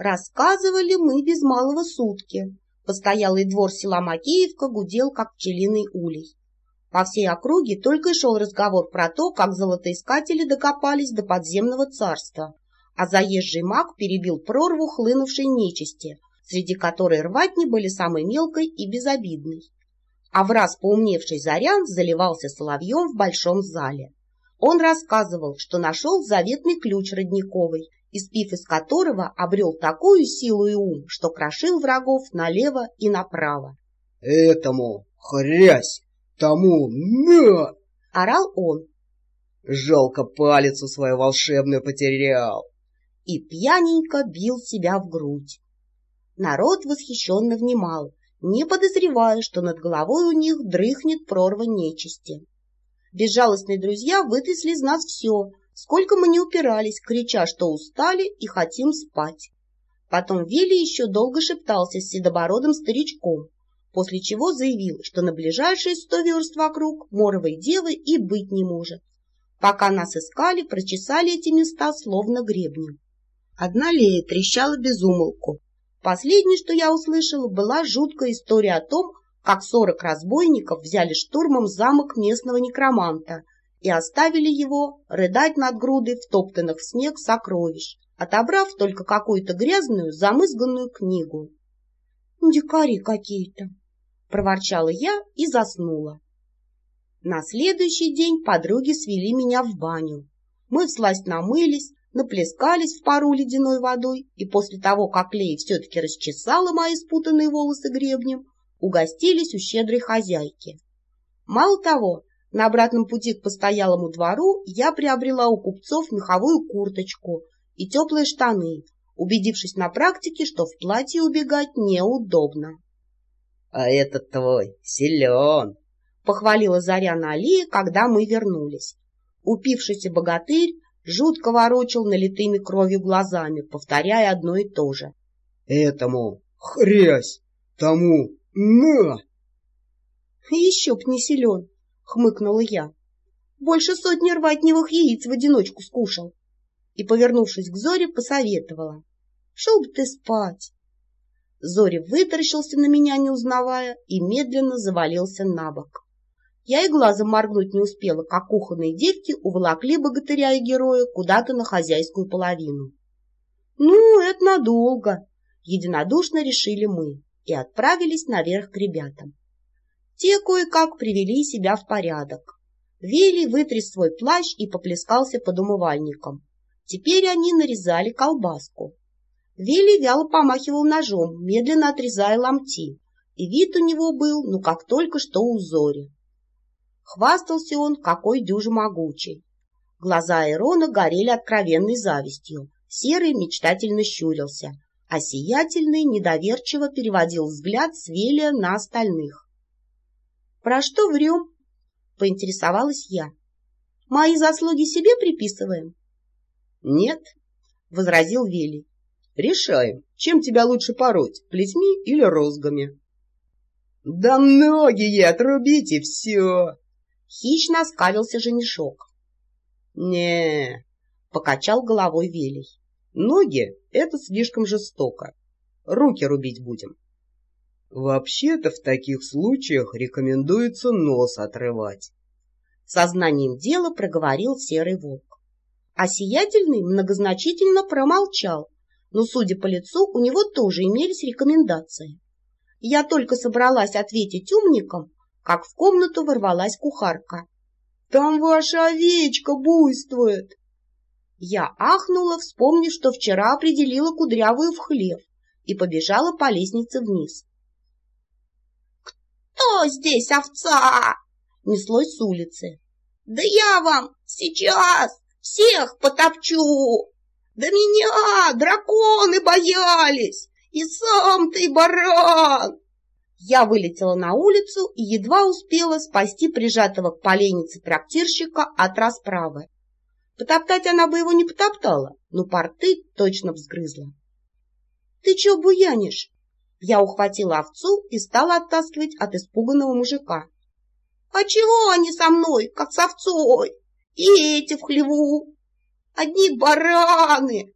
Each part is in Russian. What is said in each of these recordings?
Рассказывали мы без малого сутки. Постоялый двор села Макеевка гудел, как пчелиный улей. По всей округе только и шел разговор про то, как золотоискатели докопались до подземного царства, а заезжий маг перебил прорву хлынувшей нечисти, среди которой рватни были самой мелкой и безобидной. А в раз поумневший Зарян заливался соловьем в большом зале. Он рассказывал, что нашел заветный ключ родниковый, испив из которого обрел такую силу и ум, что крошил врагов налево и направо. — Этому хрясь, тому на! — орал он. — Жалко палицу свою волшебную потерял. И пьяненько бил себя в грудь. Народ восхищенно внимал, не подозревая, что над головой у них дрыхнет прорва нечисти. Безжалостные друзья вытрясли из нас все, Сколько мы не упирались, крича, что устали и хотим спать. Потом Вилли еще долго шептался с седобородым старичком, после чего заявил, что на ближайшие сто верст вокруг моровой девы и быть не может. Пока нас искали, прочесали эти места словно гребнем. Одна Лея трещала без умолку. Последнее, что я услышала, была жуткая история о том, как сорок разбойников взяли штурмом замок местного некроманта и оставили его рыдать над грудой втоптанных в снег сокровищ, отобрав только какую-то грязную, замызганную книгу. «Дикари какие-то!» — проворчала я и заснула. На следующий день подруги свели меня в баню. Мы всласть намылись, наплескались в пару ледяной водой, и после того, как Лея все-таки расчесала мои спутанные волосы гребнем, угостились у щедрой хозяйки. Мало того, на обратном пути к постоялому двору я приобрела у купцов меховую курточку и теплые штаны, убедившись на практике, что в платье убегать неудобно. — А этот твой силен! — похвалила Заряна Алия, когда мы вернулись. Упившийся богатырь жутко ворочал налитыми кровью глазами, повторяя одно и то же. — Этому хрясь, тому на! — Еще б не силен! Хмыкнула я. Больше сотни рватневых яиц в одиночку скушал. И, повернувшись к Зоре, посоветовала. Шел бы ты спать. Зоря вытаращился на меня, не узнавая, и медленно завалился на бок. Я и глазом моргнуть не успела, как кухонные девки уволокли богатыря и героя куда-то на хозяйскую половину. Ну, это надолго, единодушно решили мы и отправились наверх к ребятам. Те кое-как привели себя в порядок. Вилли вытряс свой плащ и поплескался под умывальником. Теперь они нарезали колбаску. Вилли вяло помахивал ножом, медленно отрезая ломти, и вид у него был, ну как только что у Зори. Хвастался он, какой дюже могучий. Глаза Ирона горели откровенной завистью, серый мечтательно щурился, а сиятельный недоверчиво переводил взгляд с Велия на остальных. Про что врем? Поинтересовалась я. Мои заслуги себе приписываем? Нет, возразил Вели. Решаем, чем тебя лучше пороть, плетьми или розгами. Да ноги ей отрубите, все! Хищно оскалился женишок. не покачал головой Велий. Ноги — это слишком жестоко. Руки рубить будем. Вообще-то в таких случаях рекомендуется нос отрывать. Сознанием дела проговорил серый волк. А сиятельный многозначительно промолчал, но, судя по лицу, у него тоже имелись рекомендации. Я только собралась ответить умникам, как в комнату ворвалась кухарка. — Там ваша овечка буйствует! Я ахнула, вспомнив, что вчера определила кудрявую в хлев, и побежала по лестнице вниз. «Кто здесь овца?» — неслось с улицы. «Да я вам сейчас всех потопчу! Да меня драконы боялись! И сам ты баран!» Я вылетела на улицу и едва успела спасти прижатого к поленнице трактирщика от расправы. Потоптать она бы его не потоптала, но порты точно взгрызла. — Ты чё буянишь? Я ухватила овцу и стала оттаскивать от испуганного мужика. — А чего они со мной, как с овцой? И эти в хлеву. Одни бараны.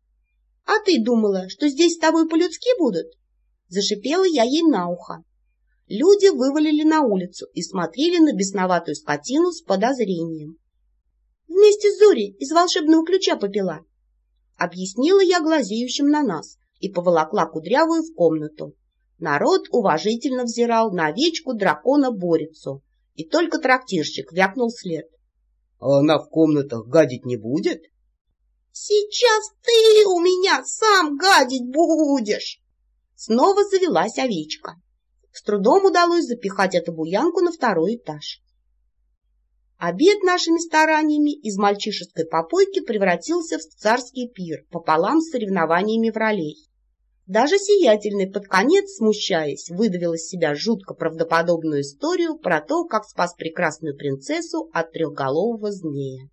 — А ты думала, что здесь с тобой по-людски будут? Зашипела я ей на ухо. Люди вывалили на улицу и смотрели на бесноватую скотину с подозрением. Вместе с Зорей из волшебного ключа попила. Объяснила я глазеющим на нас и поволокла кудрявую в комнату. Народ уважительно взирал на овечку дракона-борицу, и только трактирщик вякнул след. — А она в комнатах гадить не будет? — Сейчас ты у меня сам гадить будешь! Снова завелась овечка. С трудом удалось запихать эту буянку на второй этаж. Обед нашими стараниями из мальчишеской попойки превратился в царский пир пополам с соревнованиями в ролей. Даже сиятельный под конец, смущаясь, выдавил из себя жутко правдоподобную историю про то, как спас прекрасную принцессу от трехголового змея.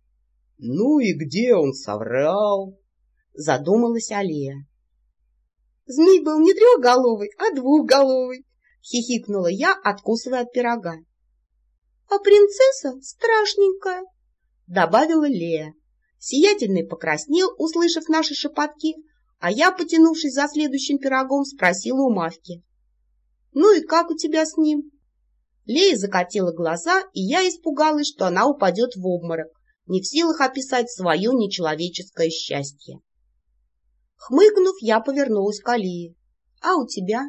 — Ну и где он соврал? — задумалась Алия. — Змей был не трехголовый, а двухголовый, — хихикнула я, откусывая от пирога. — А принцесса страшненькая, — добавила Лея. Сиятельный покраснел, услышав наши шепотки, а я, потянувшись за следующим пирогом, спросила у Мавки. — Ну и как у тебя с ним? Лея закатила глаза, и я испугалась, что она упадет в обморок, не в силах описать свое нечеловеческое счастье. Хмыкнув, я повернулась к Алии. — А у тебя?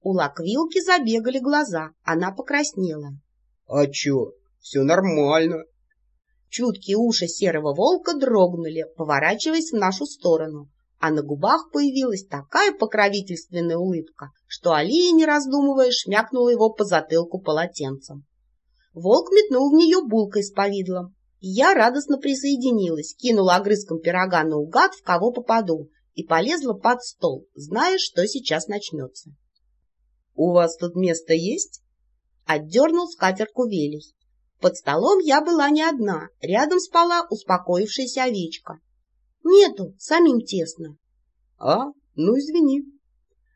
У Лаквилки забегали глаза, она покраснела. — А чё, все нормально. Чуткие уши серого волка дрогнули, поворачиваясь в нашу сторону, а на губах появилась такая покровительственная улыбка, что Алия, не раздумывая, шмякнула его по затылку полотенцем. Волк метнул в нее булкой с повидлом. Я радостно присоединилась, кинула огрызком пирога наугад, в кого попаду, и полезла под стол, зная, что сейчас начнется. — У вас тут место есть? — отдернул скатерку Велий. Под столом я была не одна, рядом спала успокоившаяся овечка. Нету, самим тесно. А, ну извини.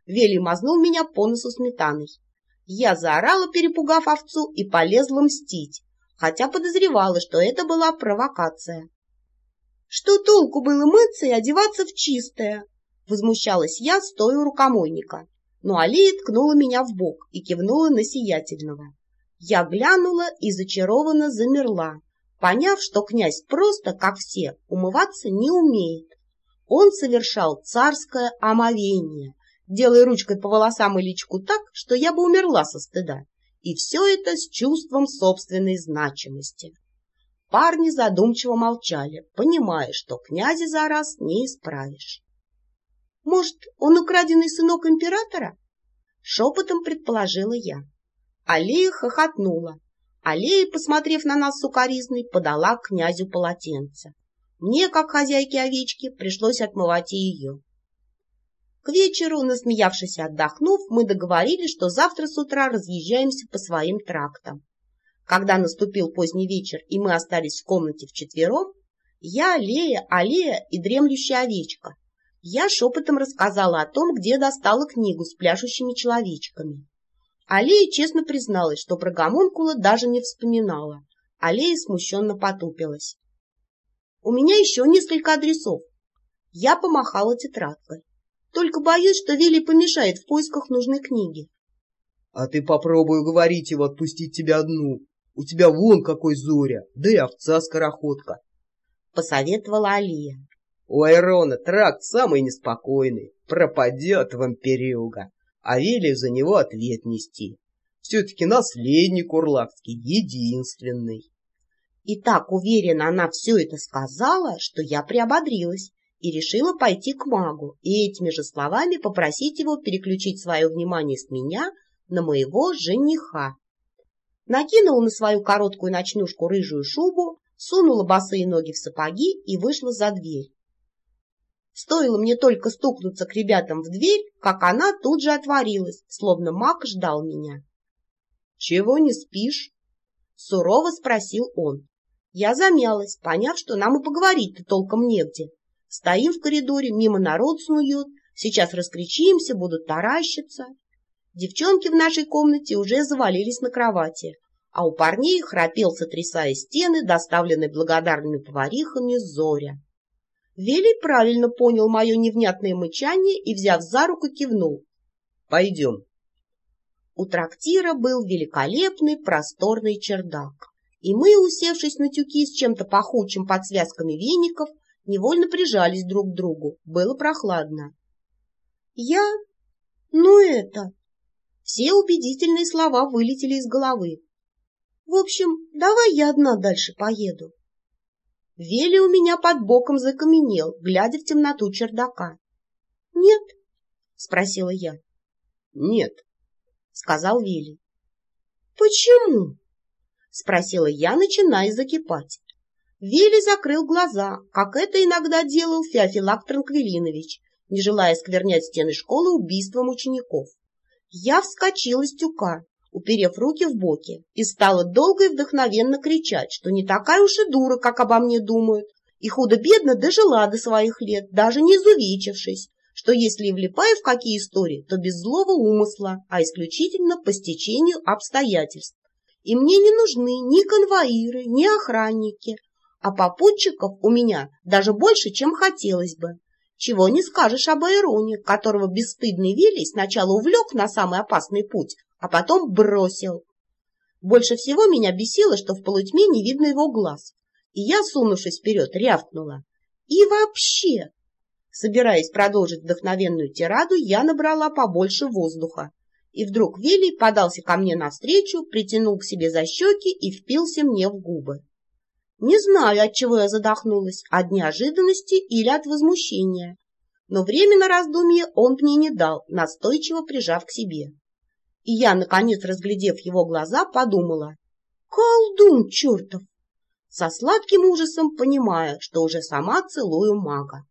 Вели мазнул меня по носу сметаной. Я заорала, перепугав овцу, и полезла мстить, хотя подозревала, что это была провокация. Что толку было мыться и одеваться в чистое? Возмущалась я, стоя у рукомойника. Но Алия ткнула меня в бок и кивнула на сиятельного. Я глянула и зачарованно замерла, поняв, что князь просто, как все, умываться не умеет. Он совершал царское омовение, делая ручкой по волосам и личку так, что я бы умерла со стыда. И все это с чувством собственной значимости. Парни задумчиво молчали, понимая, что князя за раз не исправишь. «Может, он украденный сынок императора?» Шепотом предположила я. Алия хохотнула, Аллея, посмотрев на нас сукоризной, подала князю полотенце. Мне, как хозяйке овечки, пришлось отмывать и ее. К вечеру, насмеявшись и отдохнув, мы договорились, что завтра с утра разъезжаемся по своим трактам. Когда наступил поздний вечер, и мы остались в комнате вчетвером, я, Лея, Аллея и дремлющая овечка, я шепотом рассказала о том, где достала книгу с пляшущими человечками. Алия честно призналась, что про гомункула даже не вспоминала. Алия смущенно потупилась. — У меня еще несколько адресов. Я помахала тетрадкой. Только боюсь, что Вилли помешает в поисках нужной книги. — А ты попробуй уговорить его отпустить тебя одну. У тебя вон какой Зоря, да и овца-скороходка. — посоветовала Алия. — У Айрона тракт самый неспокойный. Пропадет вампирюга а Велия за него ответ нести. Все-таки наследник Урлакский единственный. И так уверенно она все это сказала, что я приободрилась и решила пойти к магу и этими же словами попросить его переключить свое внимание с меня на моего жениха. Накинула на свою короткую ночнушку рыжую шубу, сунула босые ноги в сапоги и вышла за дверь. Стоило мне только стукнуться к ребятам в дверь, как она тут же отворилась, словно маг ждал меня. — Чего не спишь? — сурово спросил он. Я замялась, поняв, что нам и поговорить-то толком негде. Стоим в коридоре, мимо народ снуют, сейчас раскричимся, будут таращиться. Девчонки в нашей комнате уже завалились на кровати, а у парней храпел, сотрясая стены, доставленный благодарными поварихами Зоря. Велий правильно понял мое невнятное мычание и, взяв за руку, кивнул. «Пойдем». У трактира был великолепный просторный чердак, и мы, усевшись на тюки с чем-то пахучим под связками веников, невольно прижались друг к другу. Было прохладно. «Я? Ну это...» Все убедительные слова вылетели из головы. «В общем, давай я одна дальше поеду». Вели у меня под боком закаменел, глядя в темноту чердака. «Нет?» — спросила я. «Нет», — сказал Вели. «Почему?» — спросила я, начиная закипать. Вели закрыл глаза, как это иногда делал Феофилак Транквилинович, не желая сквернять стены школы убийством учеников. Я вскочила с тюка, уперев руки в боки, и стала долго и вдохновенно кричать, что не такая уж и дура, как обо мне думают, и худо-бедно дожила до своих лет, даже не изувечившись, что если и влипаю в какие истории, то без злого умысла, а исключительно по стечению обстоятельств. И мне не нужны ни конвоиры, ни охранники, а попутчиков у меня даже больше, чем хотелось бы. Чего не скажешь об Айроне, которого бесстыдный Вилли сначала увлек на самый опасный путь, а потом бросил. Больше всего меня бесило, что в полутьме не видно его глаз, и я, сунувшись вперед, рявкнула. И вообще, собираясь продолжить вдохновенную тираду, я набрала побольше воздуха. И вдруг Вилли подался ко мне навстречу, притянул к себе за щеки и впился мне в губы. Не знаю, от чего я задохнулась, от неожиданности или от возмущения. Но время на раздумье он мне не дал, настойчиво прижав к себе. И я, наконец, разглядев его глаза, подумала. Колдун чертов! Со сладким ужасом понимая, что уже сама целую мага.